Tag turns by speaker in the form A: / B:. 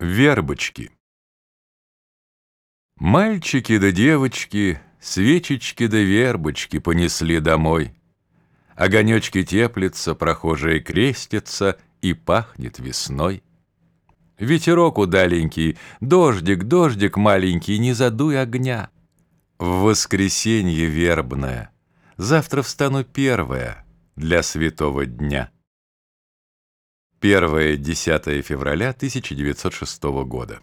A: Вербочки Мальчики да девочки, Свечечки да вербочки Понесли домой. Огонечки теплятся, Прохожие крестятся, И пахнет весной. Ветерок удаленький, Дождик, дождик маленький, Не задуй огня. В воскресенье вербное Завтра встану первая Для святого дня. 1-10 февраля 1906 года.